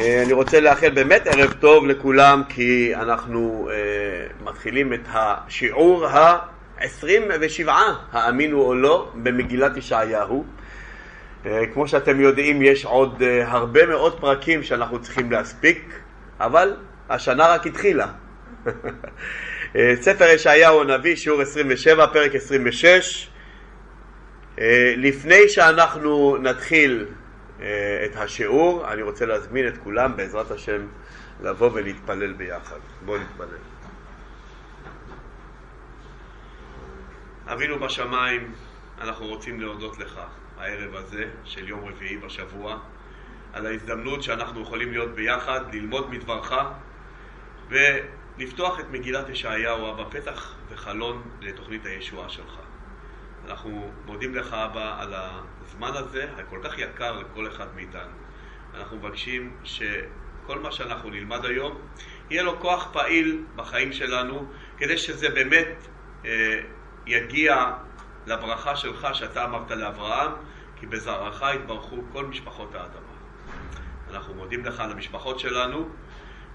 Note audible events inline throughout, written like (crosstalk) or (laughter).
אה, אני רוצה לאחל באמת ערב טוב לכולם כי אנחנו uh, מתחילים את השיעור ה-27, האמינו או לא, במגילת ישעיהו. Uh, כמו שאתם יודעים, יש עוד הרבה מאוד פרקים שאנחנו צריכים להספיק, אבל השנה רק התחילה. (laughs) ספר ישעיהו הנביא, שיעור 27, פרק 26. לפני שאנחנו נתחיל אה, את השיעור, אני רוצה להזמין את כולם בעזרת השם לבוא ולהתפלל ביחד. בואו נתפלל. אבינו בשמיים, אנחנו רוצים להודות לך הערב הזה של יום רביעי בשבוע, על ההזדמנות שאנחנו יכולים להיות ביחד, ללמוד מדברך ולפתוח את מגילת ישעיהו בפתח וחלון לתוכנית הישועה שלך. אנחנו מודים לך, אבא, על הזמן הזה, הכל כך יקר לכל אחד מאיתנו. אנחנו מבקשים שכל מה שאנחנו נלמד היום, יהיה לו כוח פעיל בחיים שלנו, כדי שזה באמת אה, יגיע לברכה שלך שאתה אמרת לאברהם, כי בזרעך יתברכו כל משפחות האדמה. אנחנו מודים לך על המשפחות שלנו,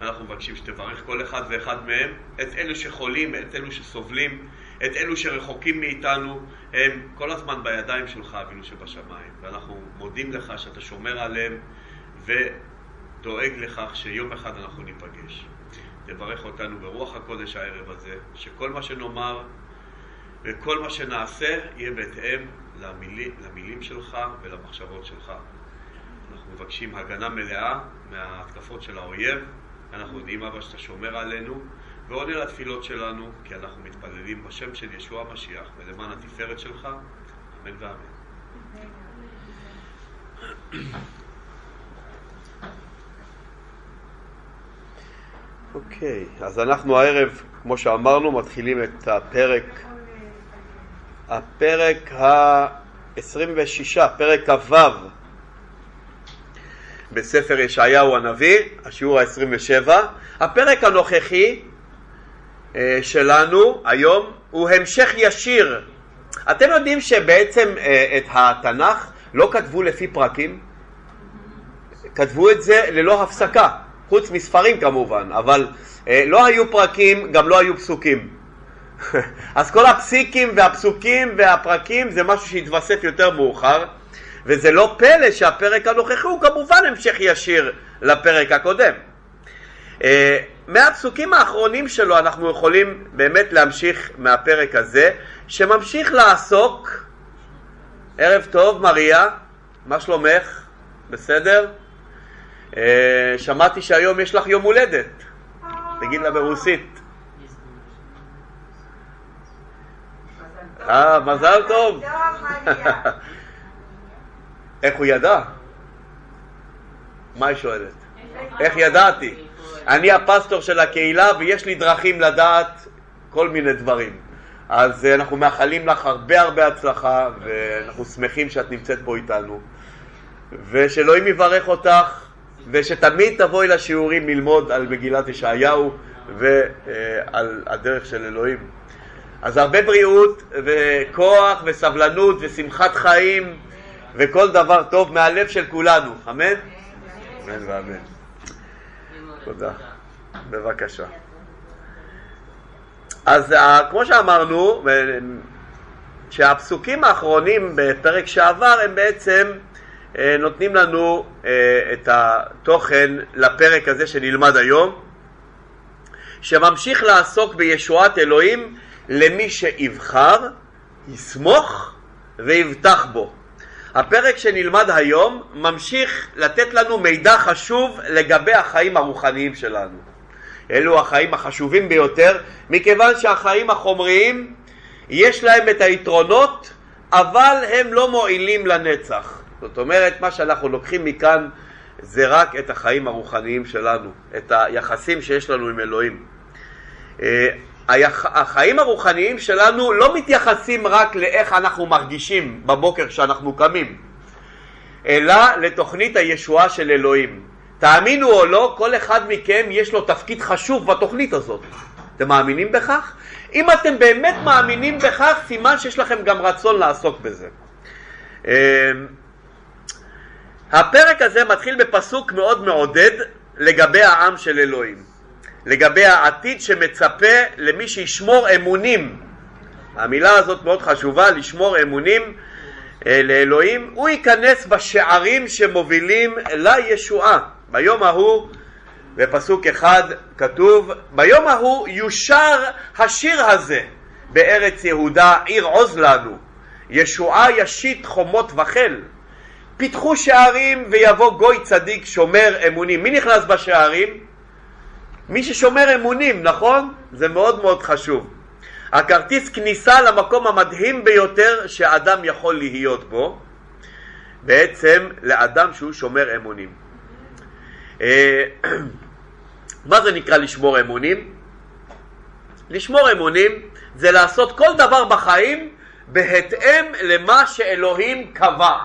אנחנו מבקשים שתברך כל אחד ואחד מהם, את אלו שחולים, את אלו שסובלים, את אלו שרחוקים מאיתנו, הם כל הזמן בידיים שלך, אבינו שבשמיים. ואנחנו מודים לך שאתה שומר עליהם ודואג לכך שיום אחד אנחנו ניפגש. תברך אותנו ברוח הקודש הערב הזה, שכל מה שנאמר וכל מה שנעשה יהיה בהתאם למילים, למילים שלך ולמחשבות שלך. אנחנו מבקשים הגנה מלאה מההתקפות של האויב, אנחנו יודעים אבא שאתה שומר עלינו ועונה לתפילות שלנו, כי אנחנו מתפללים בשם של ישוע המשיח ולמען התפארת שלך, אמן ואמן. אוקיי, okay, אז אנחנו הערב, כמו שאמרנו, מתחילים את הפרק, הפרק ה-26, פרק כ"ו בספר ישעיהו הנביא, השיעור ה-27. הפרק הנוכחי שלנו היום הוא המשך ישיר. אתם יודעים שבעצם אה, את התנ"ך לא כתבו לפי פרקים, כתבו את זה ללא הפסקה, חוץ מספרים כמובן, אבל אה, לא היו פרקים, גם לא היו פסוקים. (laughs) אז כל הפסיקים והפסוקים והפרקים זה משהו שהתווסף יותר מאוחר, וזה לא פלא שהפרק הנוכחי הוא כמובן המשך ישיר לפרק הקודם. מהפסוקים האחרונים שלו אנחנו יכולים באמת להמשיך מהפרק הזה, שממשיך לעסוק, ערב טוב מריה, מה שלומך? בסדר? אה, שמעתי שהיום יש לך יום הולדת, תגיד לה ברוסית. אה, מזל טוב. (laughs) איך הוא ידע? מה היא שואלת? איך ידעתי? אני הפסטור של הקהילה ויש לי דרכים לדעת כל מיני דברים. אז אה, אנחנו מאחלים לך הרבה הרבה הצלחה ואנחנו שמחים שאת נמצאת פה איתנו ושאלוהים יברך אותך ושתמיד תבואי לשיעורים ללמוד על מגילת ישעיהו ועל הדרך של אלוהים. אז הרבה בריאות וכוח וסבלנות ושמחת חיים וכל דבר טוב מהלב של כולנו, אמן? אמן ואמן. תודה. בבקשה. אז אה, כמו שאמרנו, שהפסוקים האחרונים בפרק שעבר הם בעצם אה, נותנים לנו אה, את התוכן לפרק הזה שנלמד היום, שממשיך לעסוק בישועת אלוהים למי שיבחר, יסמוך ויבטח בו. הפרק שנלמד היום ממשיך לתת לנו מידע חשוב לגבי החיים הרוחניים שלנו. אלו החיים החשובים ביותר, מכיוון שהחיים החומריים יש להם את היתרונות, אבל הם לא מועילים לנצח. זאת אומרת, מה שאנחנו לוקחים מכאן זה רק את החיים הרוחניים שלנו, את היחסים שיש לנו עם אלוהים. החיים הרוחניים שלנו לא מתייחסים רק לאיך אנחנו מרגישים בבוקר כשאנחנו קמים, אלא לתוכנית הישועה של אלוהים. תאמינו או לא, כל אחד מכם יש לו תפקיד חשוב בתוכנית הזאת. אתם מאמינים בכך? אם אתם באמת מאמינים בכך, סימן שיש לכם גם רצון לעסוק בזה. אמ, הפרק הזה מתחיל בפסוק מאוד מעודד לגבי העם של אלוהים, לגבי העתיד שמצפה למי שישמור אמונים. המילה הזאת מאוד חשובה, לשמור אמונים אה, לאלוהים. הוא ייכנס בשערים שמובילים לישועה. ביום ההוא, בפסוק אחד כתוב, ביום ההוא יושר השיר הזה בארץ יהודה, עיר עוז לנו. ישועה ישית חומות וחיל. פיתחו שערים ויבוא גוי צדיק שומר אמונים. מי נכנס בשערים? מי ששומר אמונים, נכון? זה מאוד מאוד חשוב. הכרטיס כניסה למקום המדהים ביותר שאדם יכול להיות בו, בעצם לאדם שהוא שומר אמונים. אה, (clears throat) מה זה נקרא לשמור אמונים? לשמור אמונים זה לעשות כל דבר בחיים בהתאם למה שאלוהים קבע.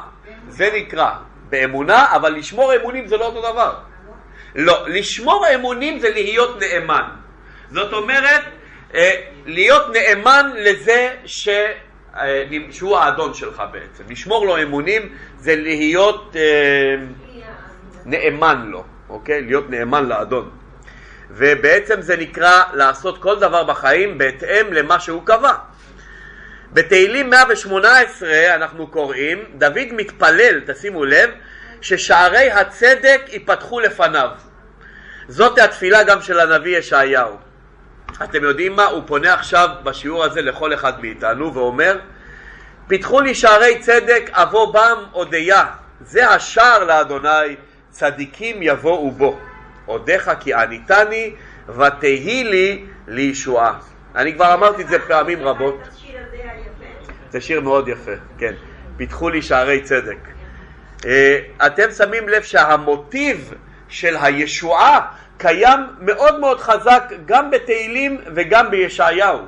זה נקרא באמונה, אבל לשמור אמונים זה לא אותו דבר. לא, לשמור אמונים זה להיות נאמן. זאת אומרת, אה, להיות נאמן לזה ש... אה, שהוא האדון שלך בעצם. לשמור לו אמונים זה להיות אה, נאמן לו, אוקיי? להיות נאמן לאדון. ובעצם זה נקרא לעשות כל דבר בחיים בהתאם למה שהוא קבע. בתהילים 118 אנחנו קוראים, דוד מתפלל, תשימו לב, ששערי הצדק ייפתחו לפניו. זאת התפילה גם של הנביא ישעיהו. אתם יודעים מה? הוא פונה עכשיו בשיעור הזה לכל אחד מאיתנו ואומר פיתחו לי שערי צדק אבוא בם אודיה. זה השער לאדוני צדיקים יבואו בו. אודיך כי עניתני ותהי לי לישועה. אני כבר אמרתי את זה פעמים רבות. זה שיר מאוד יפה, כן. פיתחו לי שערי צדק אתם שמים לב שהמוטיב של הישועה קיים מאוד מאוד חזק גם בתהילים וגם בישעיהו.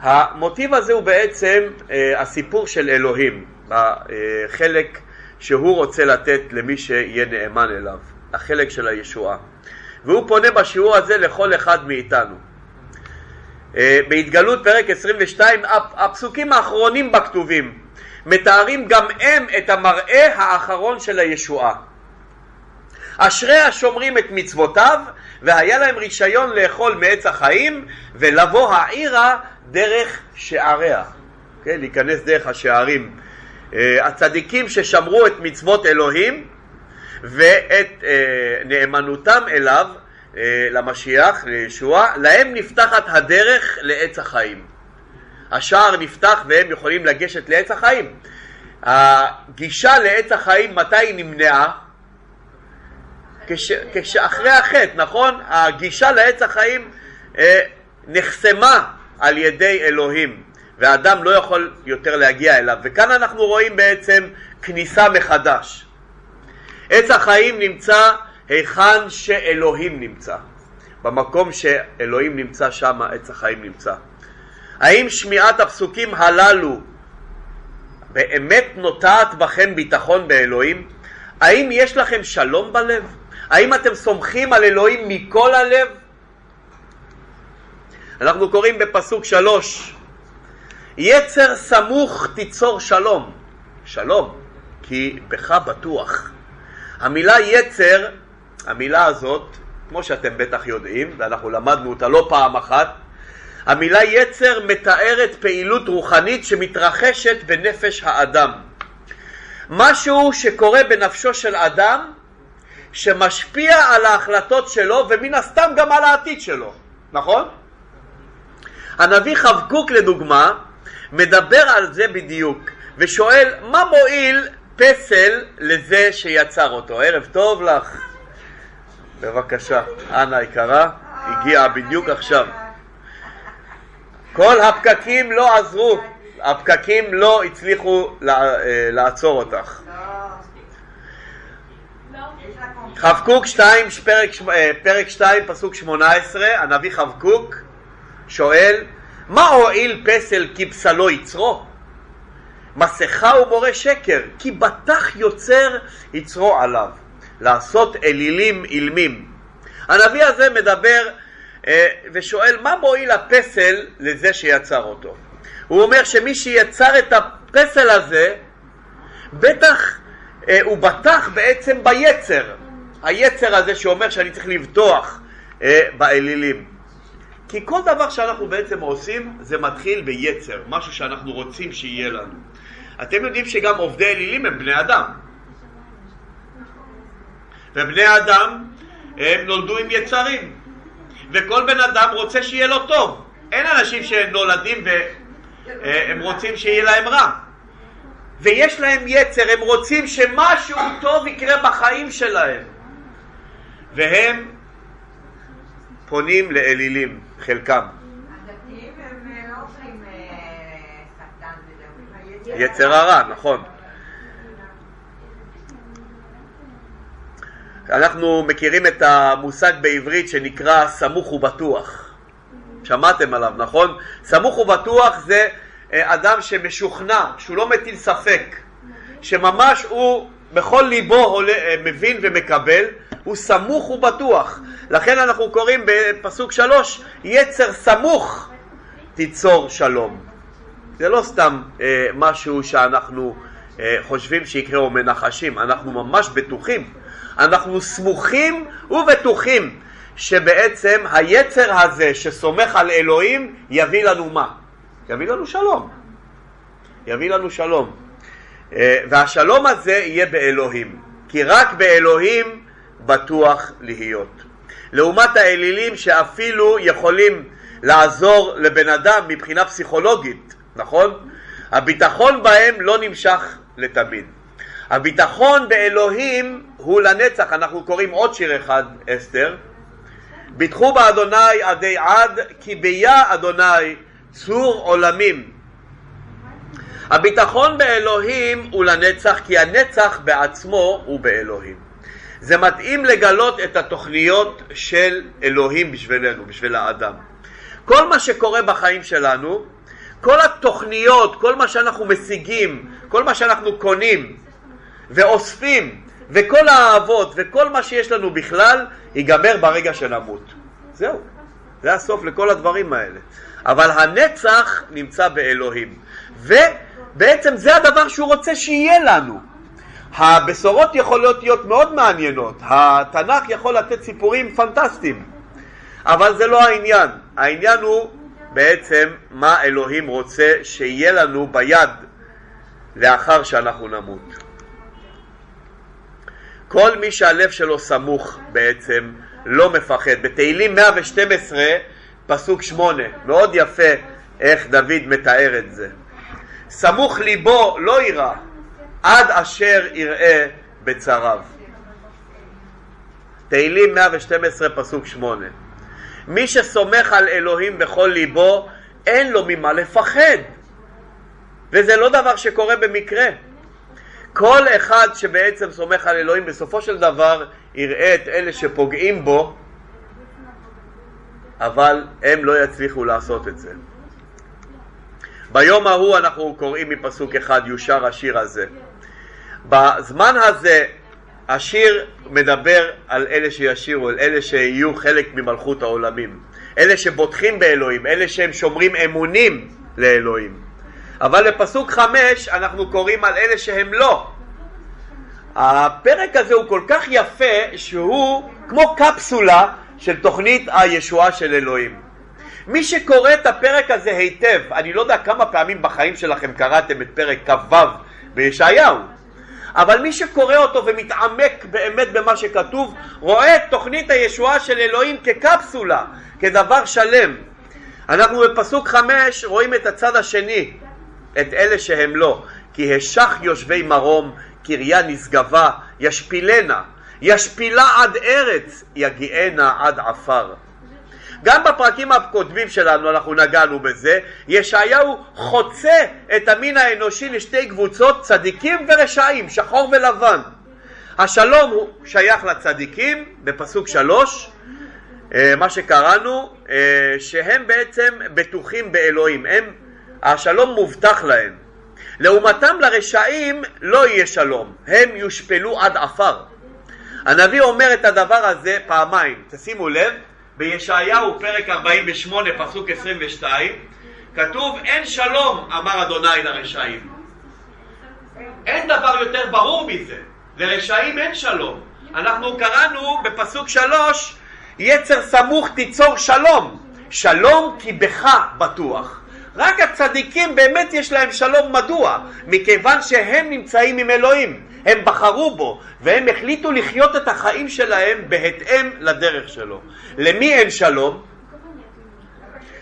המוטיב הזה הוא בעצם אה, הסיפור של אלוהים, החלק שהוא רוצה לתת למי שיהיה נאמן אליו, החלק של הישועה. והוא פונה בשיעור הזה לכל אחד מאיתנו. אה, בהתגלות פרק 22, הפסוקים האחרונים בכתובים מתארים גם הם את המראה האחרון של הישועה. אשרי השומרים את מצוותיו והיה להם רישיון לאכול מעץ החיים ולבוא העירה דרך שעריה, כן, להיכנס דרך השערים. אה, הצדיקים ששמרו את מצוות אלוהים ואת אה, נאמנותם אליו, אה, למשיח, לישוע, להם נפתחת הדרך לעץ החיים. השער נפתח והם יכולים לגשת לעץ החיים. הגישה לעץ החיים, מתי היא נמנעה? כש, כשאחרי החטא, נכון? הגישה לעץ החיים אה, נחסמה על ידי אלוהים והאדם לא יכול יותר להגיע אליו וכאן אנחנו רואים בעצם כניסה מחדש. עץ החיים נמצא היכן שאלוהים נמצא. במקום שאלוהים נמצא שם עץ החיים נמצא. האם שמיעת הפסוקים הללו באמת נוטעת בכם ביטחון באלוהים? האם יש לכם שלום בלב? האם אתם סומכים על אלוהים מכל הלב? אנחנו קוראים בפסוק שלוש יצר סמוך תיצור שלום. שלום, כי בך בטוח. המילה יצר, המילה הזאת, כמו שאתם בטח יודעים, ואנחנו למדנו אותה לא פעם אחת, המילה יצר מתארת פעילות רוחנית שמתרחשת בנפש האדם. משהו שקורה בנפשו של אדם שמשפיע על ההחלטות שלו ומן הסתם גם על העתיד שלו, נכון? הנביא חבקוק לדוגמה מדבר על זה בדיוק ושואל מה מועיל פסל לזה שיצר אותו. ערב טוב לך. בבקשה, אנה יקרה, הגיעה בדיוק עכשיו. כל הפקקים לא עזרו, הפקקים לא הצליחו אה, לעצור אותך. חבקוק 2, פרק, אה, פרק 2, פסוק 18, הנביא חבקוק שואל, מה הועיל פסל כי פסלו יצרו? מסכה ומורה שקר, כי בטח יוצר יצרו עליו, לעשות אלילים אילמים. הנביא הזה מדבר אה, ושואל מה מועיל הפסל לזה שיצר אותו. הוא אומר שמי שיצר את הפסל הזה, בטח אה, הוא בטח בעצם ביצר. היצר הזה שאומר שאני צריך לבטוח אה, באלילים. כי כל דבר שאנחנו בעצם עושים זה מתחיל ביצר, משהו שאנחנו רוצים שיהיה לנו. אתם יודעים שגם עובדי אלילים הם בני אדם. ובני אדם הם נולדו עם יצרים, וכל בן אדם רוצה שיהיה לו טוב. אין אנשים שנולדים והם רוצים שיהיה להם רע. ויש להם יצר, הם רוצים שמשהו טוב יקרה בחיים שלהם. והם פונים לאלילים, חלקם. אה, לא אה, יצר הרע, נכון. אנחנו מכירים את המושג בעברית שנקרא סמוך ובטוח. שמעתם עליו, נכון? סמוך ובטוח זה אה, אדם שמשוכנע, שהוא לא מטיל ספק, שממש הוא בכל ליבו עולה, אה, מבין ומקבל, הוא סמוך ובטוח. לכן אנחנו קוראים בפסוק שלוש, יצר סמוך תיצור שלום. זה לא סתם אה, משהו שאנחנו אה, חושבים שיקרה או מנחשים, אנחנו ממש בטוחים, אנחנו סמוכים ובטוחים שבעצם היצר הזה שסומך על אלוהים יביא לנו מה? יביא לנו שלום. יביא לנו שלום. אה, והשלום הזה יהיה באלוהים, כי רק באלוהים בטוח להיות. לעומת האלילים שאפילו יכולים לעזור לבן אדם מבחינה פסיכולוגית, נכון? הביטחון בהם לא נמשך לתמיד. הביטחון באלוהים הוא לנצח, אנחנו קוראים עוד שיר אחד, אסתר. ביטחו באדוני עדי עד, כי ביה אדוני צור עולמים. הביטחון באלוהים הוא לנצח, כי הנצח בעצמו הוא באלוהים. זה מתאים לגלות את התוכניות של אלוהים בשבילנו, בשביל האדם. כל מה שקורה בחיים שלנו, כל התוכניות, כל מה שאנחנו משיגים, כל מה שאנחנו קונים ואוספים, וכל האהבות וכל מה שיש לנו בכלל, ייגמר ברגע שנמות. זהו, זה הסוף לכל הדברים האלה. אבל הנצח נמצא באלוהים, ובעצם זה הדבר שהוא רוצה שיהיה לנו. הבשורות יכולות להיות מאוד מעניינות, התנ"ך יכול לתת סיפורים פנטסטיים, אבל זה לא העניין, העניין הוא בעצם מה אלוהים רוצה שיהיה לנו ביד לאחר שאנחנו נמות. כל מי שהלב שלו סמוך בעצם לא מפחד. בתהילים 112 פסוק 8, מאוד יפה איך דוד מתאר את זה. סמוך ליבו לא יירא, עד אשר יראה בצריו. תהילים 112 פסוק 8. מי שסומך על אלוהים בכל ליבו, אין לו ממה לפחד. וזה לא דבר שקורה במקרה. כל אחד שבעצם סומך על אלוהים בסופו של דבר יראה את אלה שפוגעים בו, אבל הם לא יצליחו לעשות את זה. ביום ההוא אנחנו קוראים מפסוק אחד, יושר השיר הזה. בזמן הזה השיר מדבר על אלה שישירו, על אלה שיהיו חלק ממלכות העולמים, אלה שבוטחים באלוהים, אלה שהם שומרים אמונים לאלוהים. אבל בפסוק חמש אנחנו קוראים על אלה שהם לא. הפרק הזה הוא כל כך יפה שהוא כמו קפסולה של תוכנית הישועה של אלוהים. מי שקורא את הפרק הזה היטב, אני לא יודע כמה פעמים בחיים שלכם קראתם את פרק כ"ו בישעיהו, אבל מי שקורא אותו ומתעמק באמת במה שכתוב, רואה את תוכנית הישועה של אלוהים כקפסולה, כדבר שלם. אנחנו בפסוק חמש רואים את הצד השני, את אלה שהם לא. כי השך יושבי מרום, קריה נשגבה, ישפילנה, ישפילה עד ארץ, יגיענה עד עפר. גם בפרקים הקודמים שלנו אנחנו נגענו בזה, ישעיהו חוצה את המין האנושי לשתי קבוצות, צדיקים ורשעים, שחור ולבן. השלום הוא שייך לצדיקים, בפסוק שלוש, אה, מה שקראנו, אה, שהם בעצם בטוחים באלוהים, הם, השלום מובטח להם. לעומתם לרשעים לא יהיה שלום, הם יושפלו עד עפר. הנביא אומר את הדבר הזה פעמיים, תשימו לב, בישעיהו פרק 48 פסוק 22 כתוב אין שלום אמר אדוני לרשעים אין דבר יותר ברור מזה לרשעים אין שלום אנחנו קראנו בפסוק שלוש, יצר סמוך תיצור שלום. שלום כי בך בטוח. רק הצדיקים באמת יש להם שלום, מדוע? מכיוון שהם נמצאים עם אלוהים, הם בחרו בו, והם החליטו לחיות את החיים שלהם בהתאם לדרך שלו. למי אין שלום?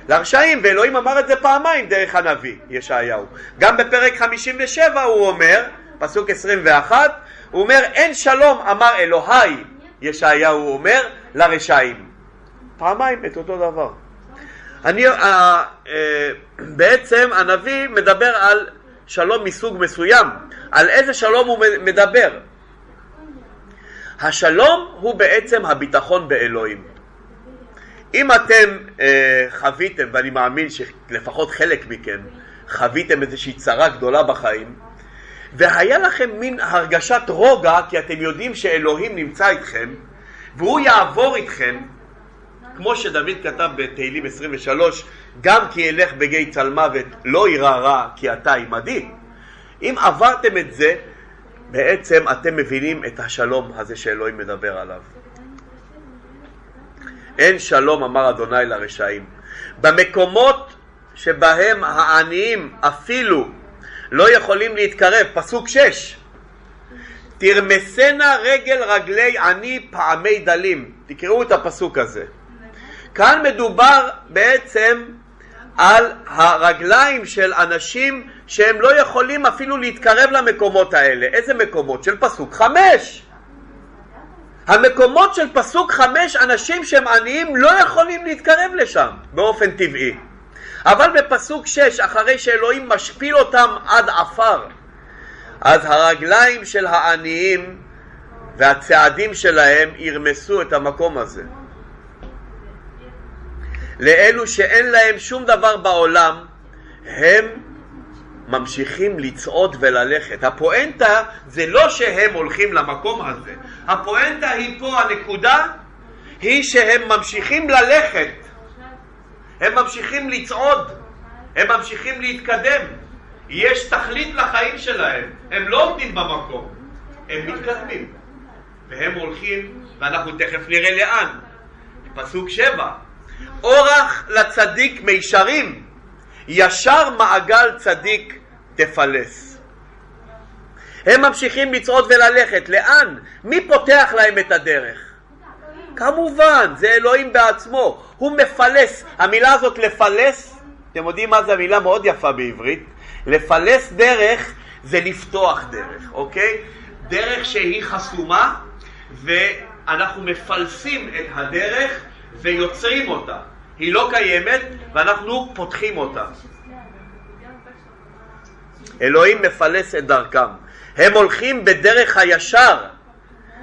לרשעים, ואלוהים אמר את זה פעמיים דרך הנביא ישעיהו. גם בפרק 57 הוא אומר, פסוק 21, הוא אומר אין שלום אמר אלוהי, ישעיהו אומר, לרשעים. פעמיים את אותו דבר. אני, uh, uh, בעצם הנביא מדבר על שלום מסוג מסוים. על איזה שלום הוא מדבר? השלום הוא בעצם הביטחון באלוהים. אם אתם uh, חוויתם, ואני מאמין שלפחות חלק מכם חוויתם איזושהי צרה גדולה בחיים, והיה לכם מין הרגשת רוגע כי אתם יודעים שאלוהים נמצא איתכם והוא יעבור איתכם כמו שדוד כתב בתהילים 23, גם כי אלך בגיא צלמוות לא יירא רע כי אתה עמדי. אם עברתם את זה, בעצם אתם מבינים את השלום הזה שאלוהים מדבר עליו. אין שלום אמר אדוני לרשעים. במקומות שבהם העניים אפילו לא יכולים להתקרב, פסוק שש, תרמסנה רגל רגלי עני פעמי דלים. תקראו את הפסוק הזה. כאן מדובר בעצם על הרגליים של אנשים שהם לא יכולים אפילו להתקרב למקומות האלה. איזה מקומות? של פסוק חמש. המקומות של פסוק חמש, אנשים שהם עניים לא יכולים להתקרב לשם באופן טבעי. אבל בפסוק שש, אחרי שאלוהים משפיל אותם עד עפר, אז הרגליים של העניים והצעדים שלהם ירמסו את המקום הזה. לאלו שאין להם שום דבר בעולם, הם ממשיכים לצעוד וללכת. הפואנטה זה לא שהם הולכים למקום הזה, הפואנטה היא פה, הנקודה היא שהם ממשיכים ללכת, הם ממשיכים לצעוד, הם ממשיכים להתקדם, יש תכלית לחיים שלהם, הם לא עומדים במקום, הם מתקדמים, והם הולכים, ואנחנו תכף נראה לאן. פסוק שבע, אורח לצדיק מישרים, ישר מעגל צדיק תפלס. הם ממשיכים לצעוד וללכת, לאן? מי פותח להם את הדרך? כמובן, זה אלוהים בעצמו, הוא מפלס. המילה הזאת לפלס, אתם יודעים מה זה המילה מאוד יפה בעברית? לפלס דרך זה לפתוח דרך, אוקיי? דרך שהיא חסומה ואנחנו מפלסים את הדרך ויוצרים אותה. היא לא קיימת ואנחנו פותחים אותה. אלוהים מפלס את דרכם. הם הולכים בדרך הישר.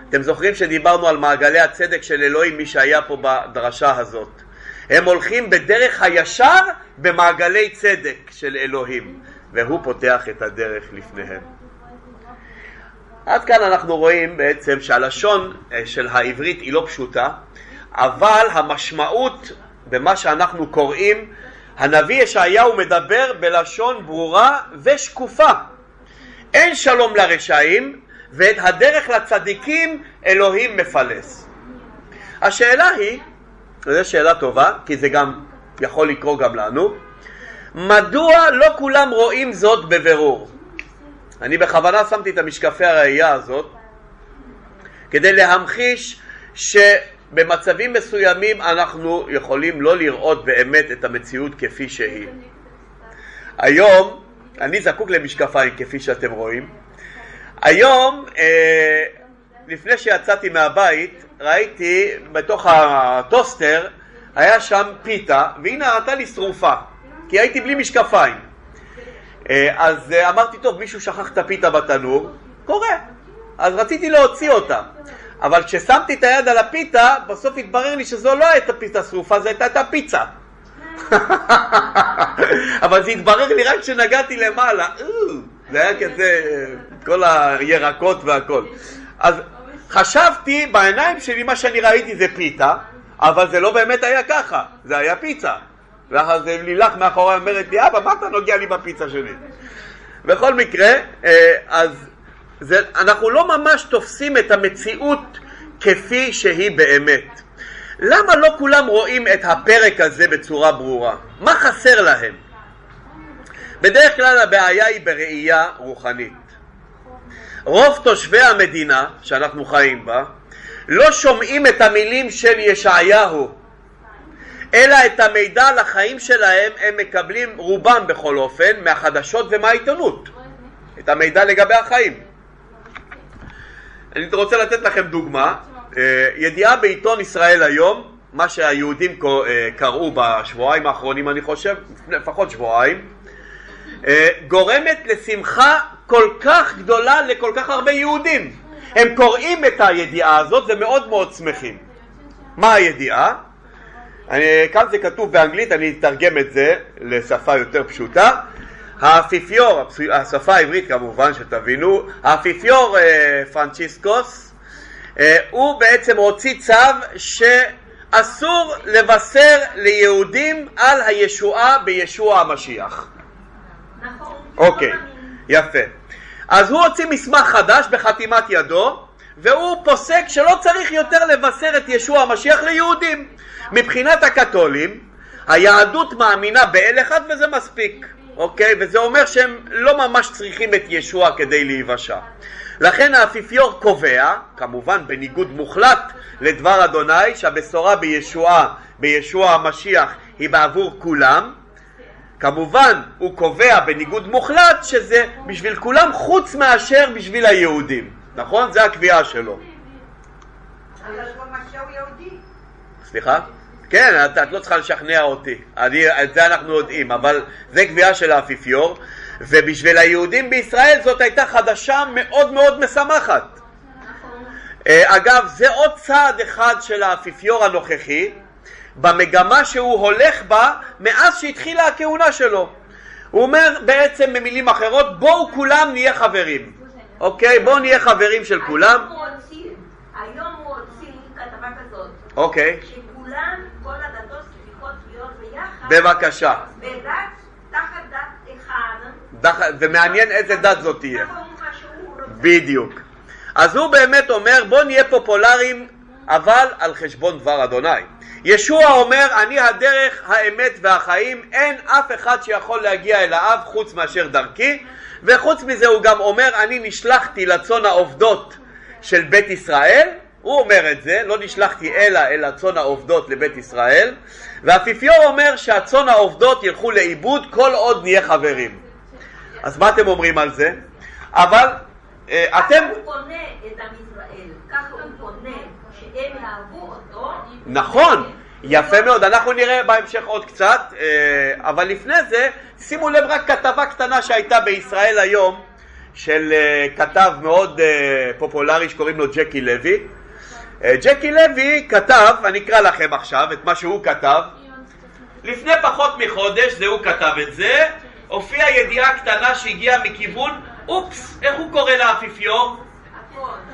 אתם זוכרים שדיברנו על מעגלי הצדק של אלוהים, מי שהיה פה בדרשה הזאת. הם הולכים בדרך הישר במעגלי צדק של אלוהים, והוא פותח את הדרך לפניהם. עד כאן אנחנו רואים בעצם שהלשון אה, של העברית היא לא פשוטה, אבל המשמעות במה שאנחנו קוראים, הנביא ישעיהו מדבר בלשון ברורה ושקופה. אין שלום לרשעים ואת הדרך לצדיקים אלוהים מפלס. השאלה היא, וזו שאלה טובה, כי זה גם יכול לקרות גם לנו, מדוע לא כולם רואים זאת בבירור? אני בכוונה שמתי את המשקפי הראייה הזאת כדי להמחיש ש... במצבים מסוימים אנחנו יכולים לא לראות באמת את המציאות כפי שהיא. היום, אני זקוק למשקפיים כפי שאתם רואים. היום, אה, לפני שיצאתי מהבית, ראיתי בתוך הטוסטר, היה שם פיתה, והיא נראתה לי שרופה, כי הייתי בלי משקפיים. אה, אז אה, אמרתי, טוב, מישהו שכח את הפיתה בתנור, קורה. אז רציתי להוציא אותה. אבל כששמתי את היד על הפיתה, בסוף התברר לי שזו לא הייתה פיתה שרופה, זו הייתה, פיצה. (laughs) אבל זה התברר לי רק כשנגעתי למעלה. זה היה כזה, כל הירקות והכל. אז חשבתי בעיניים שלי מה שאני ראיתי זה פיתה, אבל זה לא באמת היה ככה, זה היה פיצה. ואז לילך מאחורי אומרת לי, אבא, מה אתה נוגע לי בפיצה שלי? בכל מקרה, אה, אז זה, אנחנו לא ממש תופסים את המציאות כפי שהיא באמת. למה לא כולם רואים את הפרק הזה בצורה ברורה? מה חסר להם? בדרך כלל הבעיה היא בראייה רוחנית. רוב תושבי המדינה שאנחנו חיים בה לא שומעים את המילים של ישעיהו, אלא את המידע על החיים שלהם הם מקבלים, רובם בכל אופן, מהחדשות ומהעיתונות. את המידע לגבי החיים. אני רוצה לתת לכם דוגמה, אה, ידיעה בעיתון ישראל היום, מה שהיהודים אה, קראו בשבועיים האחרונים אני חושב, לפחות שבועיים, אה, גורמת לשמחה כל כך גדולה לכל כך הרבה יהודים. הם קוראים את הידיעה הזאת ומאוד מאוד שמחים. מה הידיעה? אני, כאן זה כתוב באנגלית, אני אתרגם את זה לשפה יותר פשוטה. האפיפיור, השפה העברית כמובן שתבינו, האפיפיור אה, פרנצ'יסקוס אה, הוא בעצם הוציא צו שאסור לבשר ליהודים על הישועה בישוע המשיח. נכון. אוקיי, יפה. אז הוא הוציא מסמך חדש בחתימת ידו והוא פוסק שלא צריך יותר לבשר את ישוע המשיח ליהודים. מבחינת הקתולים היהדות מאמינה באל אחד וזה מספיק. אוקיי? וזה אומר שהם לא ממש צריכים את ישוע כדי להיוושע. לכן האפיפיור קובע, כמובן בניגוד מוחלט לדבר אדוני, שהבשורה בישוע, בישוע המשיח היא בעבור כולם. כמובן הוא קובע בניגוד מוחלט שזה בשביל כולם חוץ מאשר בשביל היהודים, נכון? זה הקביעה שלו. סליחה? כן, את, את לא צריכה לשכנע אותי, אני, את זה אנחנו יודעים, אבל זה קביעה של האפיפיור, ובשביל היהודים בישראל זאת הייתה חדשה מאוד מאוד משמחת. אה, אגב, זה עוד צעד אחד של האפיפיור הנוכחי במגמה שהוא הולך בה מאז שהתחילה הכהונה שלו. הוא אומר בעצם במילים אחרות, בואו כולם נהיה חברים, אוקיי? בואו נהיה חברים של כולם. היום הוא הוציא כתבה כזאת. אוקיי. שכולם בבקשה. בדת, תחת דת אחד. ומעניין איזה דת זאת תהיה. בדיוק. אז הוא באמת אומר בוא נהיה פופולריים אבל על חשבון דבר אדוני. ישוע אומר אני הדרך, האמת והחיים, אין אף אחד שיכול להגיע אל האב חוץ מאשר דרכי וחוץ מזה הוא גם אומר אני נשלחתי לצאן העובדות של בית ישראל הוא אומר את זה, לא נשלחתי אלא אל הצאן העובדות לבית ישראל, והאפיפיור אומר שהצאן העובדות ילכו לאיבוד כל עוד נהיה חברים. אז מה אתם אומרים על זה? אבל אה, אתם... ככה הוא פונה את עם ישראל, ככה הוא פונה שהם יאהבו אותו. נכון, יפה מאוד, אנחנו נראה בהמשך עוד קצת, אה, אבל לפני זה, שימו לב רק כתבה קטנה שהייתה בישראל היום של אה, כתב מאוד פופולרי שקוראים לו ג'קי לוי ג'קי לוי כתב, אני אקרא לכם עכשיו את מה שהוא כתב. לפני פחות מחודש, זה הוא כתב את זה, הופיעה ידיעה קטנה שהגיעה מכיוון, אופס, איך הוא קורא לאפיפיור?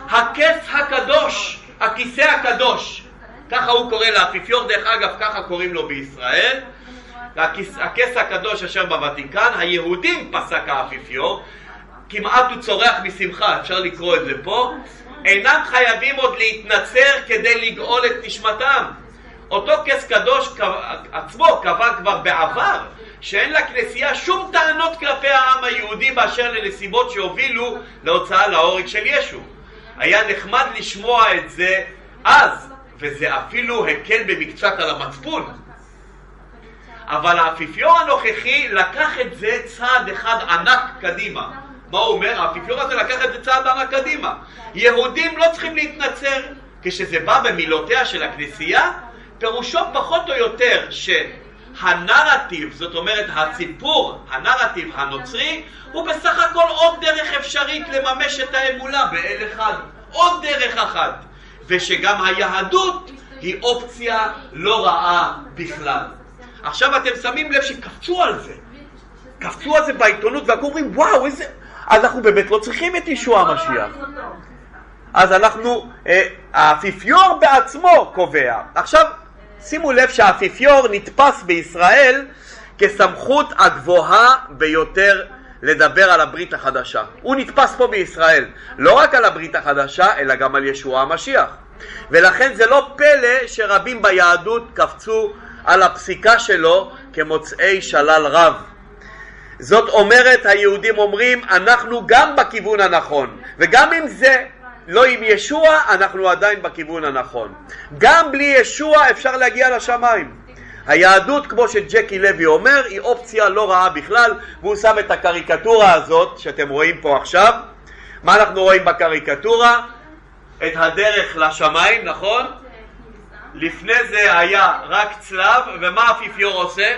הכס הקדוש, הכיסא הקדוש. ככה הוא קורא לאפיפיור, דרך אגב, ככה קוראים לו בישראל. הכס הקדוש אשר בוותיקן, היהודים פסק האפיפיור, כמעט הוא צורח משמחה, אפשר לקרוא את זה פה. אינם חייבים עוד להתנצר כדי לגאול את נשמתם. אותו כס קדוש עצמו קבע כבר בעבר שאין לכנסייה שום טענות כלפי העם היהודי באשר לנסיבות שהובילו להוצאה להורג של ישו. היה נחמד לשמוע את זה אז, וזה אפילו הקל במקצת על המצפון. אבל האפיפיור הנוכחי לקח את זה צעד אחד ענק קדימה. מה הוא אומר? האפיפיור הזה לקח את זה צעד ענק קדימה. יהודים לא צריכים להתנצר. כשזה בא במילותיה של הכנסייה, פירושו פחות או יותר שהנרטיב, זאת אומרת הסיפור, הנרטיב הנוצרי, הוא בסך הכל עוד דרך אפשרית לממש את האמונה באל אחד. עוד דרך אחת. ושגם היהדות היא אופציה לא רעה בכלל. עכשיו אתם שמים לב שקפצו על זה. קפצו על זה בעיתונות והכל אומרים וואו איזה... אז אנחנו באמת לא צריכים את ישוע המשיח. אז אנחנו, אה, האפיפיור בעצמו קובע. עכשיו, שימו לב שהאפיפיור נתפס בישראל כסמכות הגבוהה ביותר לדבר על הברית החדשה. הוא נתפס פה בישראל, לא רק על הברית החדשה, אלא גם על ישוע המשיח. ולכן זה לא פלא שרבים ביהדות קפצו על הפסיקה שלו כמוצאי שלל רב. זאת אומרת, היהודים אומרים, אנחנו גם בכיוון הנכון, וגם אם זה לא עם ישוע, אנחנו עדיין בכיוון הנכון. גם בלי ישוע אפשר להגיע לשמיים. היהדות, כמו שג'קי לוי אומר, היא אופציה לא רעה בכלל, והוא שם את הקריקטורה הזאת שאתם רואים פה עכשיו. מה אנחנו רואים בקריקטורה? את הדרך לשמיים, נכון? לפני זה היה רק צלב, ומה האפיפיור עושה?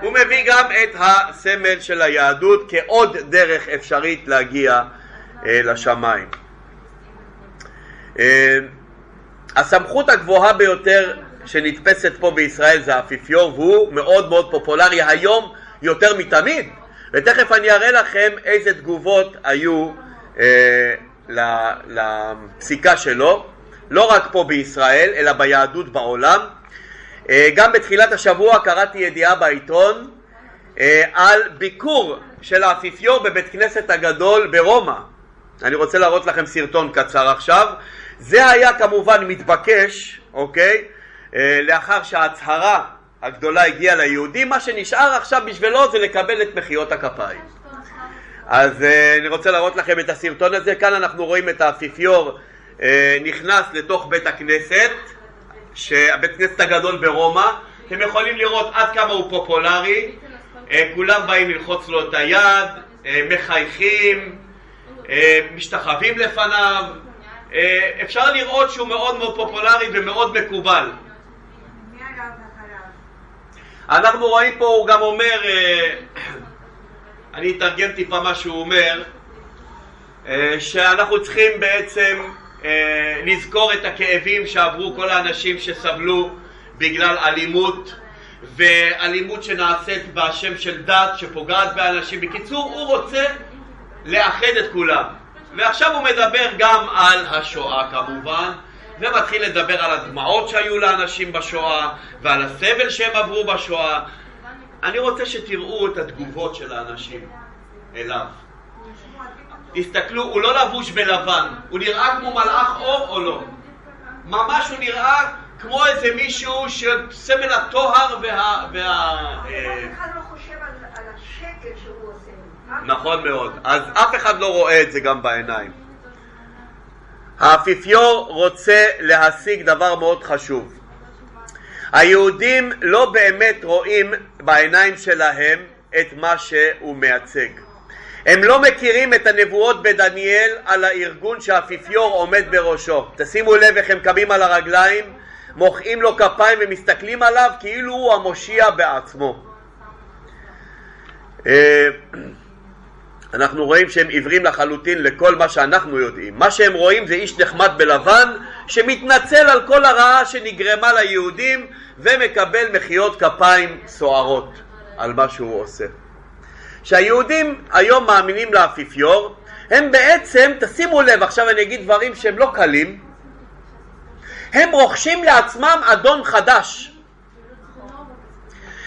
הוא מביא גם את הסמל של היהדות כעוד דרך אפשרית להגיע אה, לשמיים. אה, הסמכות הגבוהה ביותר שנתפסת פה בישראל זה האפיפיור והוא מאוד מאוד פופולרי היום יותר מתמיד. ותכף אני אראה לכם איזה תגובות היו אה, לפסיקה שלו. לא רק פה בישראל אלא ביהדות בעולם גם בתחילת השבוע קראתי ידיעה בעיתון אה, על ביקור של האפיפיור בבית כנסת הגדול ברומא אני רוצה להראות לכם סרטון קצר עכשיו זה היה כמובן מתבקש, אוקיי? אה, לאחר שההצהרה הגדולה הגיעה ליהודים, מה שנשאר עכשיו בשבילו זה לקבל את מחיאות הכפיים. אז אה, אני רוצה להראות לכם את הסרטון הזה, כאן אנחנו רואים את האפיפיור אה, נכנס לתוך בית הכנסת, הבית כנסת הגדול ברומא, אתם יכולים לראות עד כמה הוא פופולרי, כולם באים ללחוץ לו את היד, מחייכים, משתחווים לפניו, אפשר לראות שהוא מאוד מאוד פופולרי ומאוד מקובל. אנחנו רואים פה, הוא גם אומר, אה, אני אתרגם טיפה מה שהוא אומר, אה, שאנחנו צריכים בעצם אה, לזכור את הכאבים שעברו כל האנשים שסבלו בגלל אלימות ואלימות שנעשית בשם של דת שפוגעת באנשים. בקיצור, הוא רוצה לאחד את כולם. ועכשיו הוא מדבר גם על השואה כמובן, ומתחיל לדבר על הדמעות שהיו לאנשים בשואה ועל הסבל שהם עברו בשואה. אני רוצה שתראו את התגובות של האנשים אליו. תסתכלו, הוא לא לבוש בלבן, הוא נראה כמו מלאך אור או לא? ממש הוא נראה כמו איזה מישהו שסמל הטוהר וה... וה לא. נכון מאוד. אז אף אחד לא רואה את זה גם בעיניים. האפיפיור רוצה להשיג דבר מאוד חשוב. היהודים לא באמת רואים בעיניים שלהם את מה שהוא מייצג. הם לא מכירים את הנבואות בדניאל על הארגון שהאפיפיור עומד בראשו. תשימו לב איך הם קמים על הרגליים, מוחאים לו כפיים ומסתכלים עליו כאילו הוא המושיע בעצמו. אה, אנחנו רואים שהם עיוורים לחלוטין לכל מה שאנחנו יודעים. מה שהם רואים זה איש נחמד בלבן שמתנצל על כל הרעה שנגרמה ליהודים ומקבל מחיאות כפיים סוערות על מה שהוא עושה. שהיהודים היום מאמינים לאפיפיור, הם בעצם, תשימו לב, עכשיו אני אגיד דברים שהם לא קלים, הם רוכשים לעצמם אדון חדש.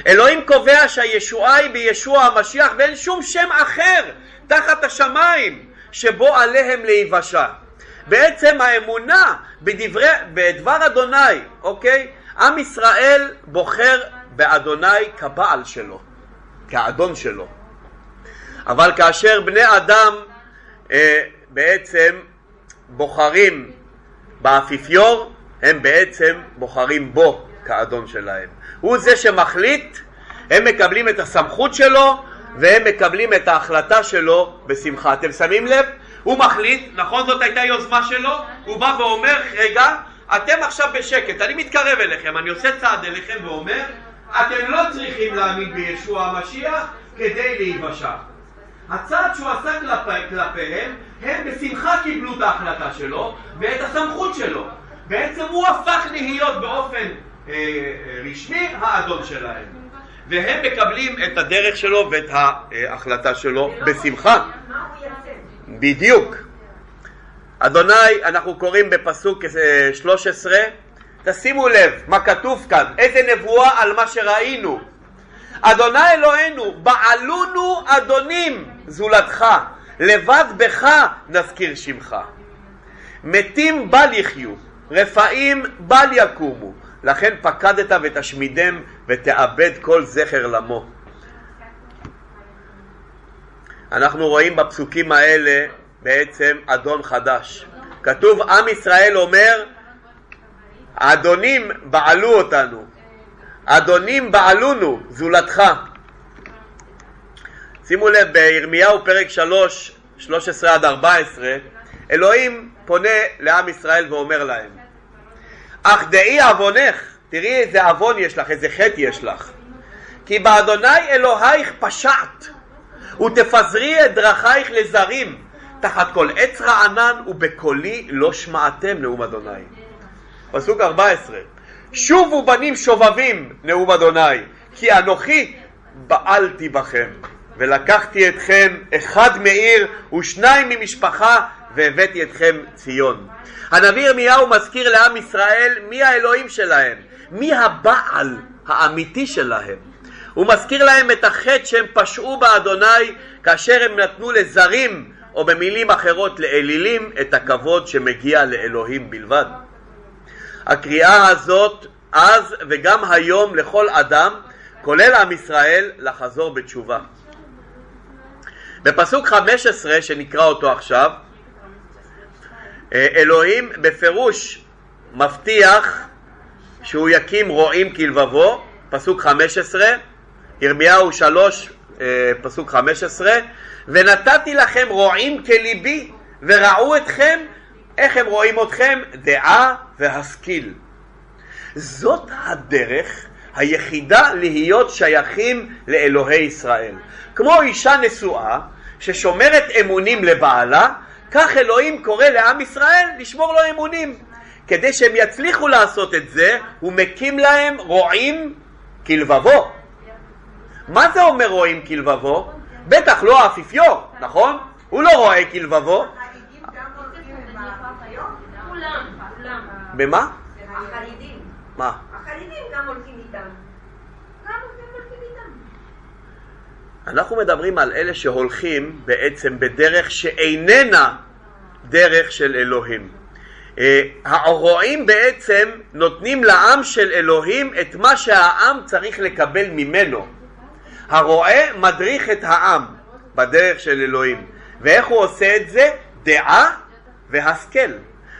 אלוהים קובע שהישועה היא בישוע המשיח ואין שום שם אחר תחת השמיים שבו עליהם להיוושע. בעצם האמונה בדברי, בדבר אדוני, אוקיי? עם ישראל בוחר באדוני כבעל שלו, כאדון שלו. אבל כאשר בני אדם אה, בעצם בוחרים באפיפיור, הם בעצם בוחרים בו כאדון שלהם. הוא זה שמחליט, הם מקבלים את הסמכות שלו והם מקבלים את ההחלטה שלו בשמחה. אתם שמים לב? הוא מחליט, נכון זאת הייתה יוזמה שלו, הוא בא ואומר, רגע, אתם עכשיו בשקט, אני מתקרב אליכם, אני עושה צעד אליכם ואומר, אתם לא צריכים להאמין בישוע המשיח כדי להיוושע. הצעד שהוא עשה כלפי, כלפיהם, הם בשמחה קיבלו את ההחלטה שלו ואת הסמכות שלו. בעצם הוא הפך להיות באופן אה, אה, רשמי האדון שלהם. והם מקבלים את הדרך שלו ואת ההחלטה שלו בשמחה. בדיוק. אדוני, אנחנו קוראים בפסוק 13, תשימו לב מה כתוב כאן, איזה נבואה על מה שראינו. אדוני אלוהינו, בעלונו אדונים זולתך, לבד בך נזכיר שמך. מתים בל יחיו, רפאים בל יקומו, לכן פקדת ותשמידם ותאבד כל זכר למו. אנחנו רואים בפסוקים האלה בעצם אדון חדש. כתוב עם ישראל אומר האדונים בעלו אותנו, אדונים בעלונו זולתך. שימו לב בירמיהו פרק 3, 13 עד 14, אלוהים פונה לעם ישראל ואומר להם אך דעי עוונך, תראי איזה עוון יש לך, איזה חטא יש לך. כי באדוני אלוהיך פשעת, ותפזרי את דרכייך לזרים, תחת כל עץ רענן ובקולי לא שמעתם נאום אדוני. פסוק 14 שובו בנים שובבים נאום אדוני, כי אנוכי בעלתי בכם, ולקחתי אתכם אחד מעיר ושניים ממשפחה, והבאתי אתכם ציון. הנביא ירמיהו מזכיר לעם ישראל מי האלוהים שלהם, מי הבעל האמיתי שלהם. הוא מזכיר להם את החטא שהם פשעו באדוני כאשר הם נתנו לזרים, או במילים אחרות לאלילים, את הכבוד שמגיע לאלוהים בלבד. הקריאה הזאת אז וגם היום לכל אדם, כולל עם ישראל, לחזור בתשובה. בפסוק 15 שנקרא אותו עכשיו, אה, אלוהים בפירוש מבטיח שהוא יקים רועים כלבבו, פסוק 15, ירמיהו 3, אה, פסוק 15, ונתתי לכם רועים כליבי וראו אתכם, איך הם רואים אתכם? דעה והשכיל. זאת הדרך היחידה להיות שייכים לאלוהי ישראל. כמו אישה נשואה ששומרת אמונים לבעלה, כך אלוהים קורא לעם ישראל לשמור לו אמונים. כדי שהם יצליחו לעשות את זה, הוא מקים להם רועים כלבבו. מה זה אומר רועים כלבבו? בטח לא האפיפיור, נכון? הוא לא רואה כלבבו. במה? החרדים. מה? החרדים גם הולכים איתם. גם הולכים איתם. אנחנו מדברים על אלה שהולכים בעצם בדרך שאיננה דרך של אלוהים. אה, הרועים בעצם נותנים לעם של אלוהים את מה שהעם צריך לקבל ממנו. הרועה מדריך את העם בדרך של אלוהים. ואיך הוא עושה את זה? דעה והשכל.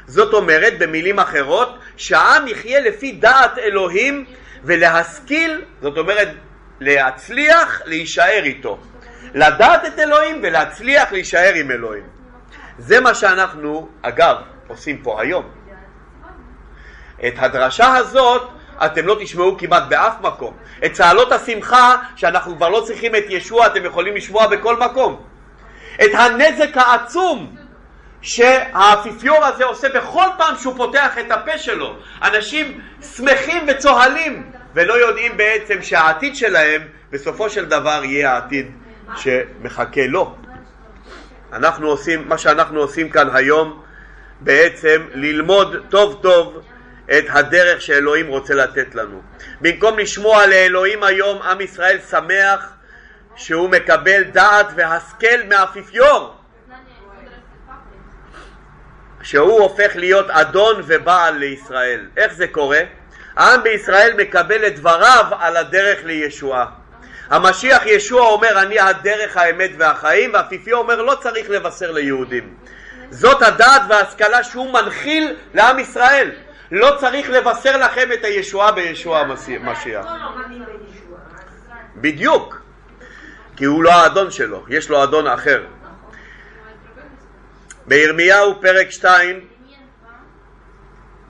זאת אומרת, במילים אחרות, שהעם יחיה לפי דעת אלוהים ולהשכיל, זאת אומרת, להצליח להישאר איתו. לדעת את אלוהים ולהצליח להישאר עם אלוהים. זה מה שאנחנו, אגב, עושים פה היום. את הדרשה הזאת אתם לא תשמעו כמעט באף מקום. את צהלות השמחה, שאנחנו כבר לא צריכים את ישוע, אתם יכולים לשמוע בכל מקום. את הנזק העצום שהאפיפיור הזה עושה בכל פעם שהוא פותח את הפה שלו. אנשים שמחים וצוהלים ולא יודעים בעצם שהעתיד שלהם בסופו של דבר יהיה העתיד שמחכה לו. אנחנו עושים, מה שאנחנו עושים כאן היום בעצם ללמוד טוב טוב את הדרך שאלוהים רוצה לתת לנו. במקום לשמוע לאלוהים היום, עם ישראל שמח שהוא מקבל דעת והשכל מהאפיפיור, שהוא הופך להיות אדון ובעל לישראל. איך זה קורה? העם בישראל מקבל את דבריו על הדרך לישועה. המשיח ישוע אומר אני הדרך האמת והחיים והאפיפיור אומר לא צריך לבשר ליהודים זאת הדעת וההשכלה שהוא מנחיל לעם ישראל. לא צריך לבשר לכם את הישועה בישוע המשיח בדיוק. כי הוא לא האדון שלו, יש לו אדון אחר. בירמיהו פרק 2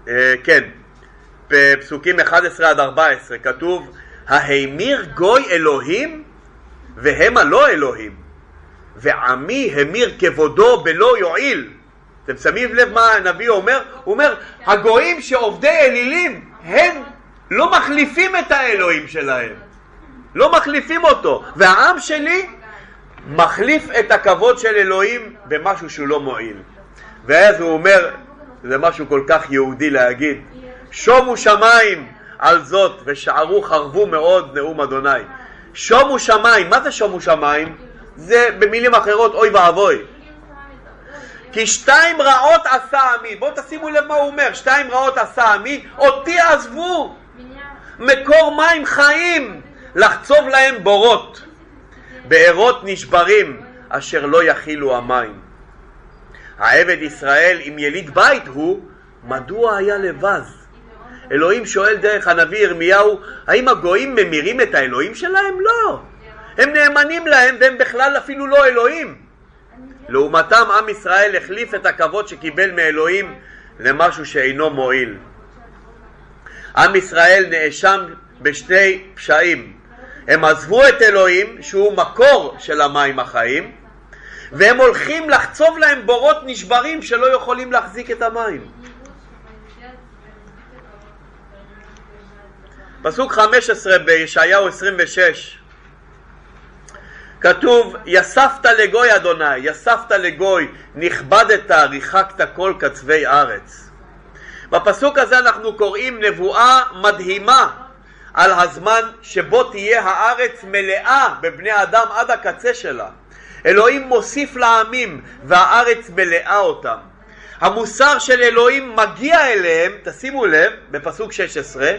אה, כן, פסוקים 11 עד 14 כתוב ההמיר גוי אלוהים והמה לא אלוהים ועמי המיר כבודו בלא יועיל. אתם שמים לב מה הנביא אומר? הוא אומר הגויים שעובדי אלילים הם לא מחליפים את האלוהים שלהם. לא מחליפים אותו. והעם שלי מחליף את הכבוד של אלוהים במשהו שהוא לא מועיל. ואז הוא אומר, זה משהו כל כך יהודי להגיד שומו שמיים על זאת ושערו חרבו מאוד נאום אדוני. שומו שמיים, מה זה שומו שמיים? זה במילים אחרות אוי ואבוי. כי שתיים רעות עשה עמי. בואו תשימו לב מה הוא אומר, שתיים רעות עשה עמי, אותי עזבו. מקור מים חיים, לחצוב להם בורות. בארות נשברים, אשר לא יכילו המים. העבד ישראל, אם יליד בית הוא, מדוע היה לבז? אלוהים שואל דרך הנביא ירמיהו, האם הגויים ממירים את האלוהים שלהם? לא. הם נאמנים להם והם בכלל אפילו לא אלוהים. לעומתם עם ישראל החליף את הכבוד שקיבל מאלוהים למשהו שאינו מועיל. עם ישראל נאשם בשני פשעים. הם עזבו את אלוהים שהוא מקור של המים החיים והם הולכים לחצוב להם בורות נשברים שלא יכולים להחזיק את המים. פסוק 15 בישעיהו 26 כתוב יספת לגוי אדוני, יספת לגוי, נכבדת, ריחקת כל קצווי ארץ. בפסוק הזה אנחנו קוראים נבואה מדהימה על הזמן שבו תהיה הארץ מלאה בבני אדם עד הקצה שלה. אלוהים מוסיף לעמים והארץ מלאה אותם. המוסר של אלוהים מגיע אליהם, תשימו לב, בפסוק 16,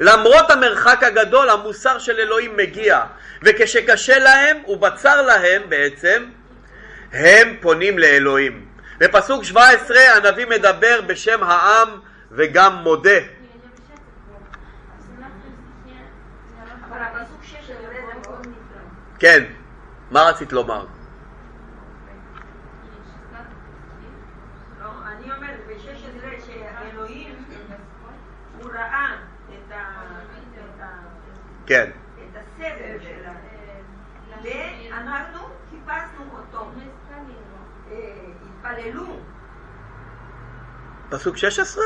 למרות המרחק הגדול המוסר של אלוהים מגיע וכשקשה להם ובצר להם בעצם הם פונים לאלוהים. בפסוק 17 הנביא מדבר בשם העם וגם מודה. כן, מה רצית לומר? כן. את הסבל שלה. ואנחנו חיפשנו אותו. אה, התפללו. פסוק 16?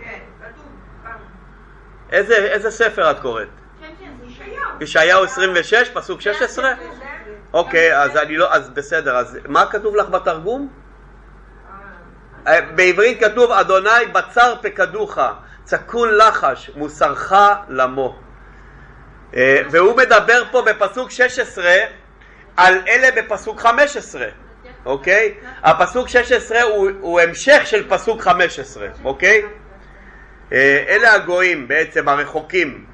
כן, כתוב פעם. איזה, איזה ספר את קוראת? ישעיהו. ישעיהו 26, פסוק 16? אוקיי, אז אני לא, אז בסדר, אז מה כתוב לך בתרגום? אה, בעברית כתוב אדוני בצר פקדוך, צקון לחש, מוסרך למו. אה, והוא מדבר פה בפסוק 16 על אלה בפסוק 15, אוקיי? הפסוק 16 הוא, הוא המשך של פסוק 15, אוקיי? אה, אלה הגויים בעצם, הרחוקים.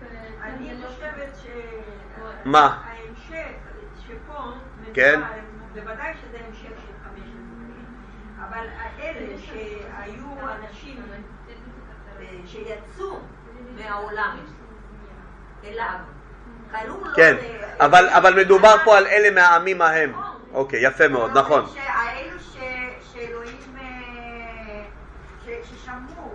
אני חושבת ש... מה? ההמשך שפה, כן. בוודאי שזה המשך של 15, אבל האלה שהיו אנשים אה, שיצאו מהעולם אליו. כן, אה, אבל, אבל מדובר פה על אלה מהעמים ההם. אוקיי, יפה מאוד, נכון. אה.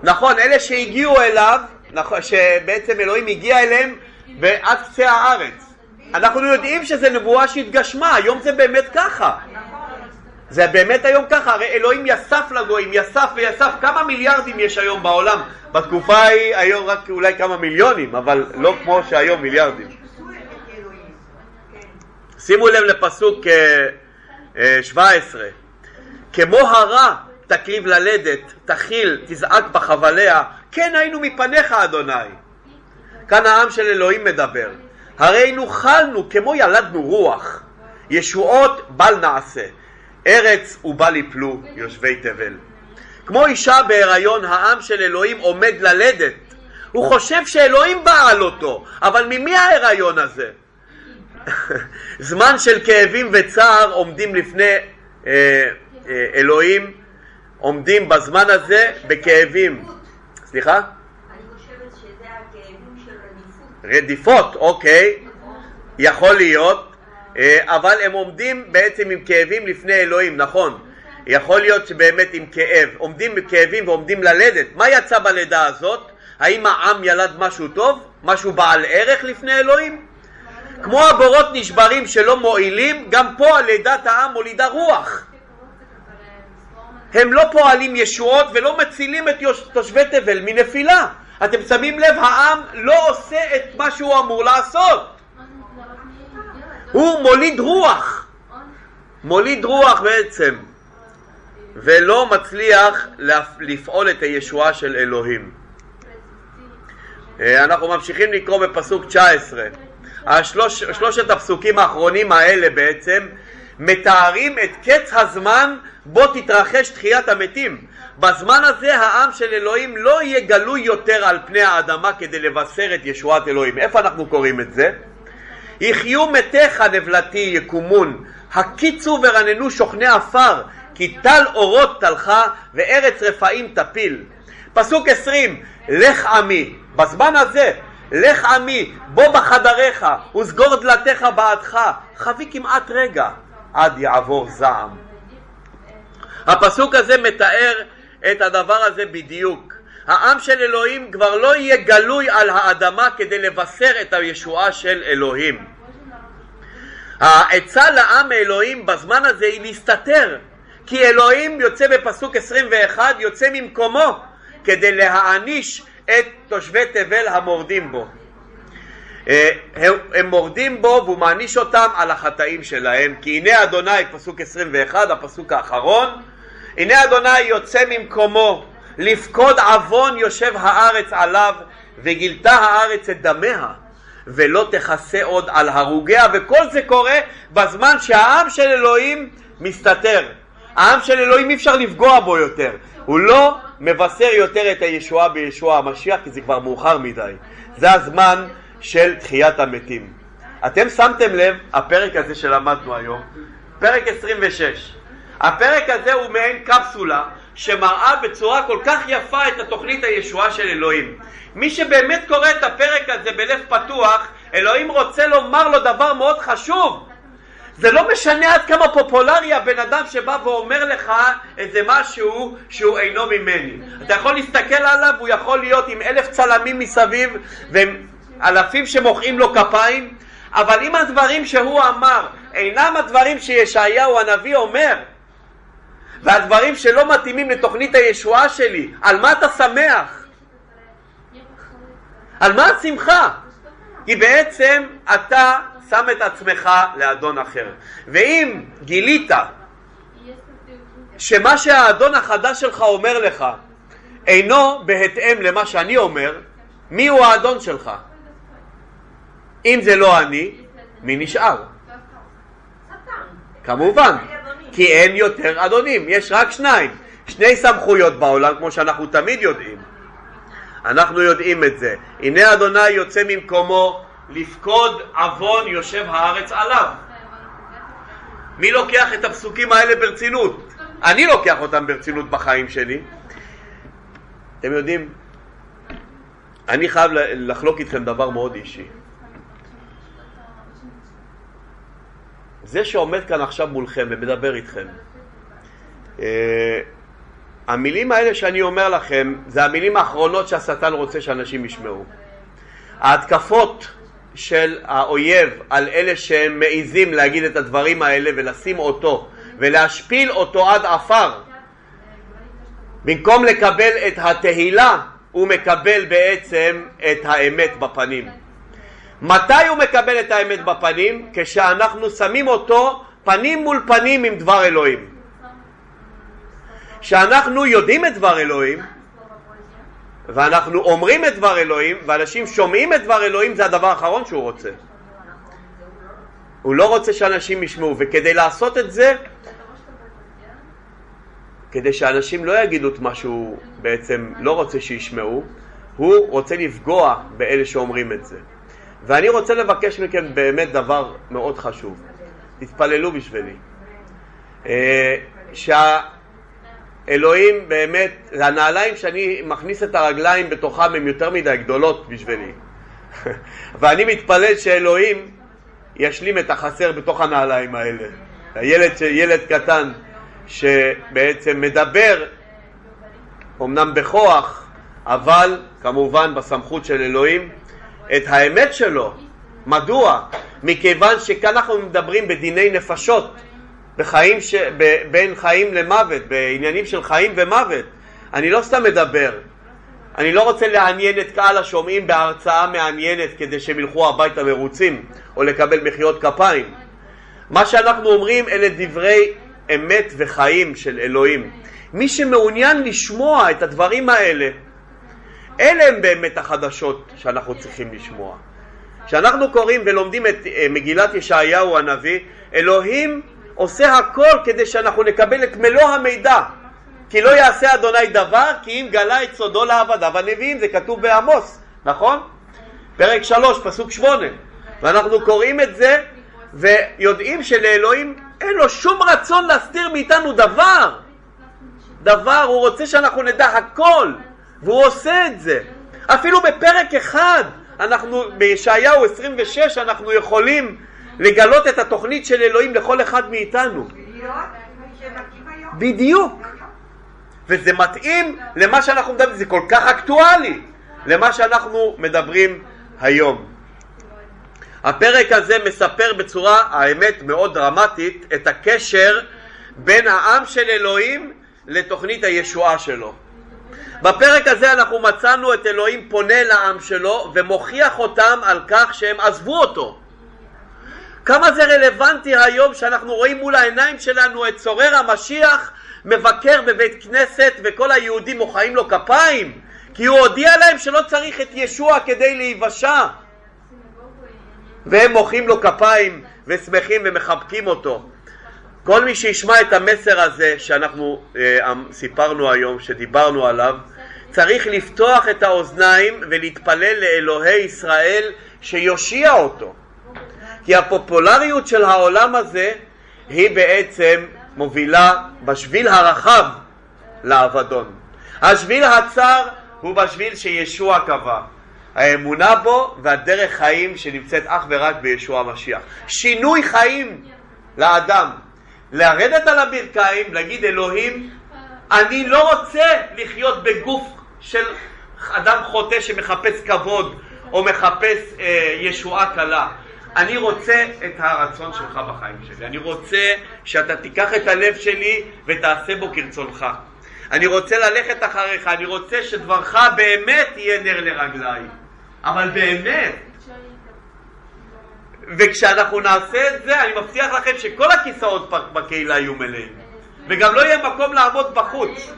נכון, אלה שהגיעו אליו, נכון, שבעצם אלוהים הגיע אליהם ועד קצה הארץ. אנחנו יודעים שזו נבואה שהתגשמה, היום זה באמת ככה. זה באמת היום ככה, הרי אלוהים יסף לגויים, יסף ויסף, כמה מיליארדים יש היום בעולם? בתקופה ההיא היום רק אולי כמה מיליונים, אבל לא כמו שהיום מיליארדים. חיפשו את אלוהים. כן. שימו לב לפסוק אה, אה, 17 כמו הרע תקריב ללדת, תכיל, תזעק בחבליה, כן היינו מפניך אדוני. כאן העם של אלוהים מדבר. הרי נוכלנו כמו ילדנו רוח, ישועות בל נעשה, ארץ ובל יפלו יושבי תבל. כמו אישה בהיריון, העם של אלוהים עומד ללדת. הוא חושב שאלוהים בעל אותו, אבל ממי ההיריון הזה? (laughs) זמן של כאבים וצער עומדים לפני אה, אה, אלוהים, עומדים בזמן הזה בכאבים. סליחה? אני חושבת שזה הכאבים של רדיפות. רדיפות, אוקיי, יכול להיות, אה, אבל הם עומדים בעצם עם כאבים לפני אלוהים, נכון. יכול להיות שבאמת עם כאב, עומדים בכאבים ועומדים ללדת. מה יצא בלידה הזאת? האם העם ילד משהו טוב? משהו בעל ערך לפני אלוהים? כמו הבורות נשברים שלא מועילים, גם פה לידת העם מולידה רוח. הם לא פועלים ישועות ולא מצילים את תושבי תבל מנפילה. אתם שמים לב, העם לא עושה את מה שהוא אמור לעשות. הוא מוליד רוח, מוליד רוח בעצם, ולא מצליח לפעול את הישועה של אלוהים. אה, אנחנו ממשיכים לקרוא בפסוק 19. השלוש, שלושת הפסוקים האחרונים האלה בעצם מתארים את קץ הזמן בו תתרחש תחיית המתים. בזמן הזה העם של אלוהים לא יהיה גלוי יותר על פני האדמה כדי לבשר את ישועת אלוהים. איפה אנחנו קוראים את זה? יחיו מתיך נבלתי יקומון, הקיצו ורננו שוכני עפר, כי טל אורות תלכה וארץ רפאים תפיל. פסוק עשרים, לך עמי, בזמן הזה, לך עמי, בוא בחדריך, וסגור דלתיך בעדך, חבי כמעט רגע, עד יעבור זעם. הפסוק הזה מתאר את הדבר הזה בדיוק. העם של אלוהים כבר לא יהיה גלוי על האדמה כדי לבשר את הישועה של אלוהים. העצה לעם האלוהים בזמן הזה היא להסתתר, כי אלוהים יוצא בפסוק 21, יוצא ממקומו כדי להעניש את תושבי תבל המורדים בו. אה, הם מורדים בו והוא מעניש אותם על החטאים שלהם. כי הנה אדוני, פסוק 21, הפסוק האחרון, הנה אדוני יוצא ממקומו לפקוד עוון יושב הארץ עליו וגילתה הארץ את דמיה ולא תכסה עוד על הרוגיה. וכל זה קורה בזמן שהעם של אלוהים מסתתר. העם של אלוהים אי אפשר לפגוע בו יותר. הוא לא מבשר יותר את הישועה בישוע המשיח כי זה כבר מאוחר מדי זה הזמן של תחיית המתים אתם שמתם לב הפרק הזה שלמדנו היום פרק 26 הפרק הזה הוא מעין קפסולה שמראה בצורה כל כך יפה את התוכנית הישועה של אלוהים. מי שבאמת קורא את הפרק הזה בלב פתוח, אלוהים רוצה לומר לו דבר מאוד חשוב. זה לא משנה עד כמה פופולרי הבן אדם שבא ואומר לך איזה משהו שהוא אינו ממני. אתה יכול להסתכל עליו, הוא יכול להיות עם אלף צלמים מסביב ואלפים שמוחאים לו כפיים, אבל אם הדברים שהוא אמר אינם הדברים שישעיהו הנביא אומר, והדברים שלא מתאימים לתוכנית הישועה שלי, על מה אתה שמח? על מה השמחה? כי בעצם אתה שם את עצמך לאדון אחר. ואם גילית שמה שהאדון החדש שלך אומר לך אינו בהתאם למה שאני אומר, מי הוא האדון שלך? אם זה לא אני, מי נשאר? כמובן. כי אין יותר אדונים, יש רק שניים, שני סמכויות בעולם כמו שאנחנו תמיד יודעים. אנחנו יודעים את זה. הנה אדוני יוצא ממקומו לפקוד עוון יושב הארץ עליו. מי לוקח את הפסוקים האלה ברצינות? אני לוקח אותם ברצינות בחיים שלי. אתם יודעים, אני חייב לחלוק איתכם דבר מאוד אישי. זה שעומד כאן עכשיו מולכם ומדבר איתכם, אה, המילים האלה שאני אומר לכם, זה המילים האחרונות שהשטן רוצה שאנשים ישמעו. ההתקפות של האויב על אלה שהם מעיזים להגיד את הדברים האלה ולשים אותו ולהשפיל אותו עד עפר במקום לקבל את התהילה הוא מקבל בעצם את האמת בפנים. מתי הוא מקבל את האמת בפנים? כשאנחנו שמים אותו פנים מול פנים עם דבר אלוהים. כשאנחנו יודעים את דבר אלוהים ואנחנו אומרים את דבר אלוהים ואנשים שומעים את דבר אלוהים זה הדבר האחרון שהוא רוצה. הוא לא רוצה שאנשים ישמעו וכדי לעשות את זה כדי שאנשים לא יגידו את מה שהוא בעצם לא רוצה שישמעו הוא רוצה לפגוע באלה שאומרים את זה. ואני רוצה לבקש מכם באמת דבר מאוד חשוב. תתפללו בשבילי. אה, שהאלוהים באמת, הנעליים שאני מכניס את הרגליים בתוכם הן יותר מדי גדולות בשבילי. (laughs) ואני מתפלל שאלוהים ישלים את החסר בתוך הנעליים האלה. הילד, ילד קטן שבעצם מדבר, אמנם בכוח, אבל כמובן בסמכות של אלוהים, את האמת שלו. מדוע? מכיוון שכאן אנחנו מדברים בדיני נפשות, בחיים ש... ב... בין חיים למוות, בעניינים של חיים ומוות. אני לא סתם מדבר, אני לא רוצה לעניין את קהל השומעים בהרצאה מעניינת כדי שהם ילכו הביתה מרוצים או לקבל מחיאות כפיים. מה שאנחנו אומרים אלה דברי אמת וחיים של אלוהים. מי שמעוניין לשמוע את הדברים האלה אלה הם באמת החדשות שאנחנו צריכים לשמוע. כשאנחנו קוראים ולומדים את אה, מגילת ישעיהו הנביא, אלוהים עושה הכל כדי שאנחנו נקבל את מלוא המידע. כי לא יעשה אדוני דבר, כי אם גלה את סודו לעבדיו הנביאים, זה כתוב בעמוס, נכון? פרק 3, פסוק 8. ואנחנו קוראים את זה ויודעים שלאלוהים אין לו שום רצון להסתיר מאיתנו דבר. דבר, הוא רוצה שאנחנו נדע הכל, והוא עושה את זה. אפילו בפרק אחד, אנחנו, בישעיהו 26, אנחנו יכולים לגלות את התוכנית של אלוהים לכל אחד מאיתנו. בדיוק. וזה מתאים למה שאנחנו מדברים, זה כל כך אקטואלי למה שאנחנו מדברים היום. הפרק הזה מספר בצורה, האמת, מאוד דרמטית, את הקשר בין העם של אלוהים לתוכנית הישועה שלו. בפרק הזה אנחנו מצאנו את אלוהים פונה לעם שלו ומוכיח אותם על כך שהם עזבו אותו. כמה זה רלוונטי היום שאנחנו רואים מול העיניים שלנו את צורר המשיח מבקר בבית כנסת וכל היהודים מוחאים לו כפיים כי הוא הודיע להם שלא צריך את ישוע כדי להיוושע והם מוחאים לו כפיים ושמחים ומחבקים אותו. כל מי שישמע את המסר הזה שאנחנו אה, סיפרנו היום, שדיברנו עליו, צריך לפתוח את האוזניים ולהתפלל לאלוהי ישראל שיושיע אותו. כי הפופולריות של העולם הזה היא בעצם מובילה בשביל הרחב לאבדון. השביל הצר הוא בשביל שישוע קבע. האמונה בו והדרך חיים שנמצאת אך ורק בישוע המשיח. שינוי חיים לאדם. לרדת על הברכיים, להגיד אלוהים, אני לא רוצה לחיות בגוף של אדם חוטא שמחפש כבוד או מחפש אה, ישועה קלה. אני רוצה את הרצון שלך בחיים שלי. אני רוצה שאתה תיקח את הלב שלי ותעשה בו כרצונך. אני רוצה ללכת אחריך, אני רוצה שדברך באמת יהיה נר לרגליי. אבל באמת. וכשאנחנו נעשה את זה, אני מבטיח לכם שכל הכיסאות בקהילה יהיו מלאים. וגם לא יהיה מקום לעמוד בחוץ.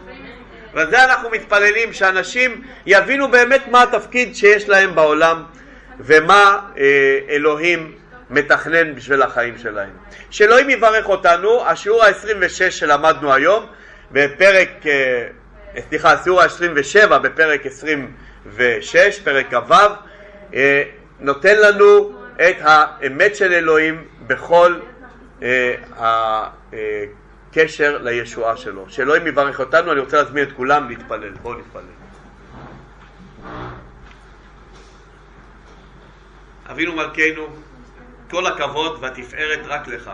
ועל זה אנחנו מתפללים, שאנשים יבינו באמת מה התפקיד שיש להם בעולם ומה אה, אלוהים מתכנן בשביל החיים שלהם. שאלוהים יברך אותנו, השיעור ה-26 שלמדנו היום, בפרק, אה, סליחה, השיעור ה-27 בפרק 26, פרק כ"ו, אה, נותן לנו את האמת של אלוהים בכל הקשר לישועה שלו. שאלוהים יברך אותנו, אני רוצה להזמין את כולם להתפלל. בואו נתפלל. אבינו מלכנו, כל הכבוד והתפארת רק לך.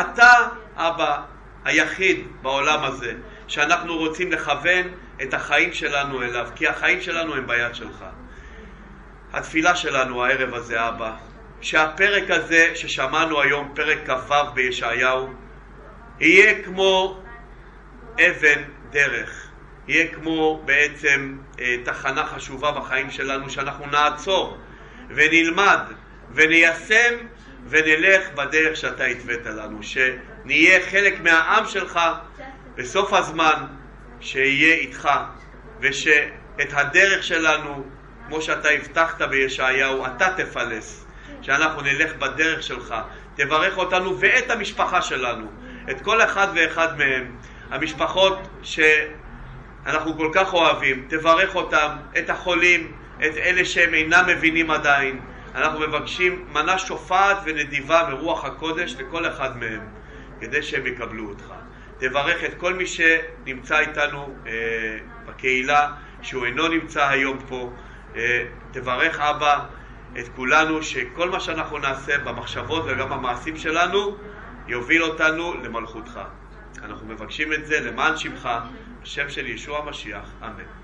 אתה, אבא, היחיד בעולם הזה שאנחנו רוצים לכוון את החיים שלנו אליו, כי החיים שלנו הם ביד שלך. התפילה שלנו הערב הזה, אבא, שהפרק הזה ששמענו היום, פרק כ"ו בישעיהו, יהיה כמו אבן דרך, יהיה כמו בעצם אה, תחנה חשובה בחיים שלנו, שאנחנו נעצור ונלמד וניישם ונלך בדרך שאתה התווית לנו, שנהיה חלק מהעם שלך בסוף הזמן, שיהיה איתך, ושאת הדרך שלנו, כמו שאתה הבטחת בישעיהו, אתה תפלס, שאנחנו נלך בדרך שלך, תברך אותנו ואת המשפחה שלנו, את כל אחד ואחד מהם, המשפחות שאנחנו כל כך אוהבים, תברך אותם, את החולים, את אלה שהם אינם מבינים עדיין, אנחנו מבקשים מנה שופעת ונדיבה מרוח הקודש לכל אחד מהם, כדי שהם יקבלו אותך. תברך את כל מי שנמצא איתנו אה, בקהילה, שהוא אינו נמצא היום פה. אה, תברך אבא את כולנו, שכל מה שאנחנו נעשה במחשבות וגם במעשים שלנו, יוביל אותנו למלכותך. אנחנו מבקשים את זה למען שמך, בשם של ישוע המשיח, אמן.